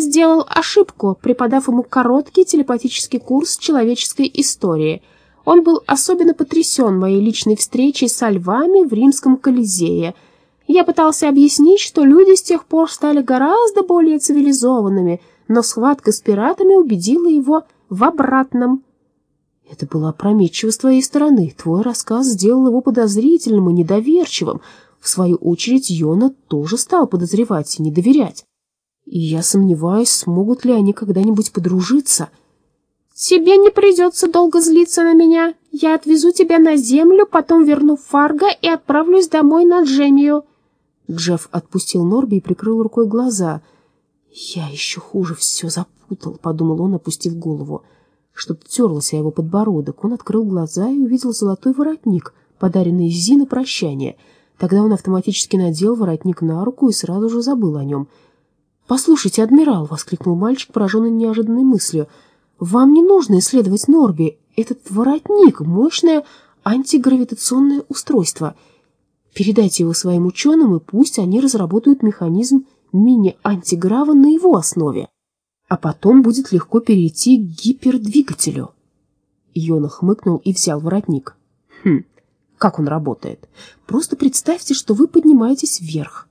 сделал ошибку, преподав ему короткий телепатический курс человеческой истории. Он был особенно потрясен моей личной встречей со львами в римском Колизее. Я пытался объяснить, что люди с тех пор стали гораздо более цивилизованными, но схватка с пиратами убедила его в обратном. Это было опрометчиво с твоей стороны. Твой рассказ сделал его подозрительным и недоверчивым. В свою очередь Йона тоже стал подозревать и не доверять. И я сомневаюсь, смогут ли они когда-нибудь подружиться. Тебе не придется долго злиться на меня. Я отвезу тебя на землю, потом верну Фарго и отправлюсь домой на Джемию. Джефф отпустил Норби и прикрыл рукой глаза. «Я еще хуже все запутал», — подумал он, опустив голову. Что-то терлось о его подбородок. Он открыл глаза и увидел золотой воротник, подаренный Зи на прощание. Тогда он автоматически надел воротник на руку и сразу же забыл о нем. «Послушайте, адмирал!» — воскликнул мальчик, пораженный неожиданной мыслью. «Вам не нужно исследовать Норби. Этот воротник — мощное антигравитационное устройство. Передайте его своим ученым, и пусть они разработают механизм мини-антиграва на его основе» а потом будет легко перейти к гипердвигателю. Йона хмыкнул и взял воротник. Хм, как он работает? Просто представьте, что вы поднимаетесь вверх.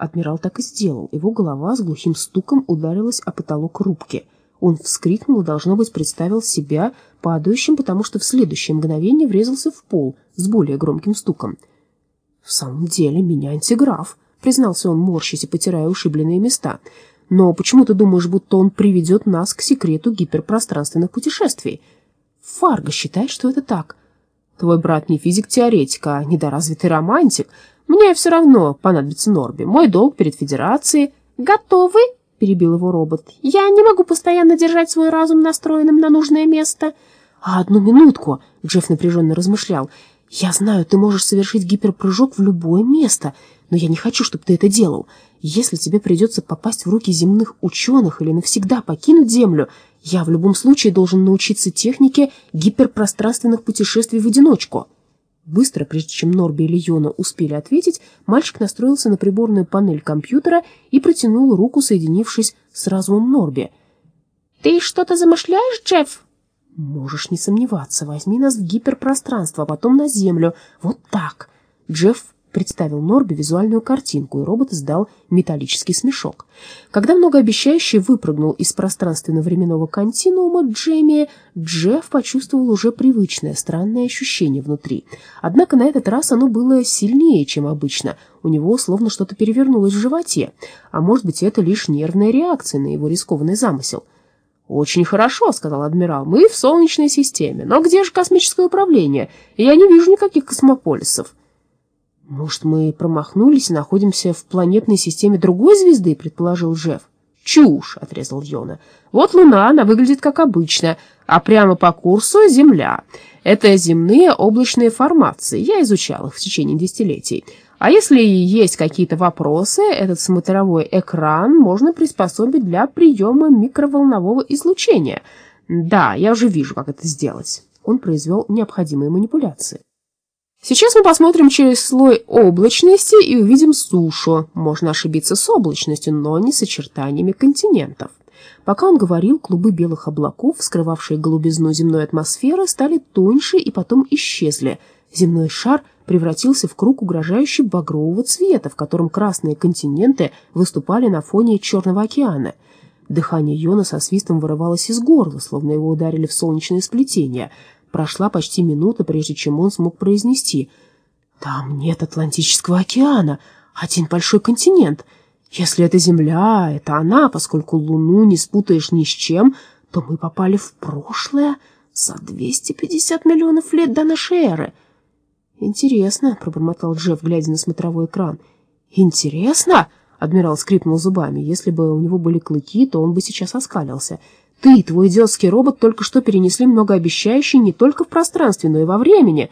Адмирал так и сделал. Его голова с глухим стуком ударилась о потолок рубки. Он вскрикнул и, должно быть, представил себя падающим, потому что в следующее мгновение врезался в пол с более громким стуком. «В самом деле, меня антиграф», — признался он, морщась и потирая ушибленные места — но почему ты думаешь, будто он приведет нас к секрету гиперпространственных путешествий? Фарго считает, что это так. Твой брат не физик-теоретик, а недоразвитый романтик. Мне все равно понадобится Норби. Мой долг перед Федерацией. Готовы? Перебил его робот. Я не могу постоянно держать свой разум настроенным на нужное место. А одну минутку, Джефф напряженно размышлял. Я знаю, ты можешь совершить гиперпрыжок в любое место, но я не хочу, чтобы ты это делал. Если тебе придется попасть в руки земных ученых или навсегда покинуть Землю, я в любом случае должен научиться технике гиперпространственных путешествий в одиночку». Быстро, прежде чем Норби или Йона успели ответить, мальчик настроился на приборную панель компьютера и протянул руку, соединившись с разумом Норби. «Ты что-то замышляешь, Джефф?» «Можешь не сомневаться. Возьми нас в гиперпространство, а потом на Землю. Вот так». Джефф представил Норби визуальную картинку, и робот издал металлический смешок. Когда многообещающий выпрыгнул из пространственно-временного континуума Джейми, Джефф почувствовал уже привычное странное ощущение внутри. Однако на этот раз оно было сильнее, чем обычно. У него словно что-то перевернулось в животе. А может быть, это лишь нервная реакция на его рискованный замысел. «Очень хорошо», — сказал адмирал. «Мы в Солнечной системе. Но где же космическое управление? Я не вижу никаких космополисов». «Может, мы промахнулись и находимся в планетной системе другой звезды?» — предположил Джефф. «Чушь!» — отрезал Йона. «Вот Луна, она выглядит как обычно, а прямо по курсу — Земля. Это земные облачные формации, я изучал их в течение десятилетий. А если есть какие-то вопросы, этот смотровой экран можно приспособить для приема микроволнового излучения. Да, я уже вижу, как это сделать». Он произвел необходимые манипуляции. Сейчас мы посмотрим через слой облачности и увидим сушу. Можно ошибиться с облачностью, но не с очертаниями континентов. Пока он говорил, клубы белых облаков, скрывавшие голубизну земной атмосферы, стали тоньше и потом исчезли. Земной шар превратился в круг угрожающий багрового цвета, в котором красные континенты выступали на фоне Черного океана. Дыхание Йона со свистом вырывалось из горла, словно его ударили в солнечное сплетение – Прошла почти минута, прежде чем он смог произнести. «Там нет Атлантического океана, один большой континент. Если это Земля, это она, поскольку Луну не спутаешь ни с чем, то мы попали в прошлое за 250 миллионов лет до нашей эры». «Интересно», — пробормотал Джефф, глядя на смотровой экран. «Интересно?» — адмирал скрипнул зубами. «Если бы у него были клыки, то он бы сейчас оскалился». Ты и твой идиотский робот только что перенесли многообещающий не только в пространстве, но и во времени.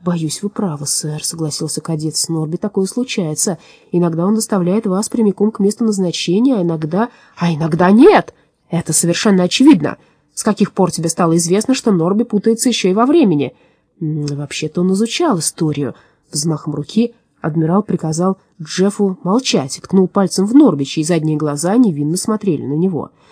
Боюсь, вы правы, сэр, согласился кадет Снорби. Такое случается. Иногда он доставляет вас прямиком к месту назначения, а иногда... А иногда нет! Это совершенно очевидно. С каких пор тебе стало известно, что Норби путается еще и во времени? Вообще-то он изучал историю. Взмахом руки Адмирал приказал Джеффу молчать и ткнул пальцем в Норбича, и задние глаза невинно смотрели на него.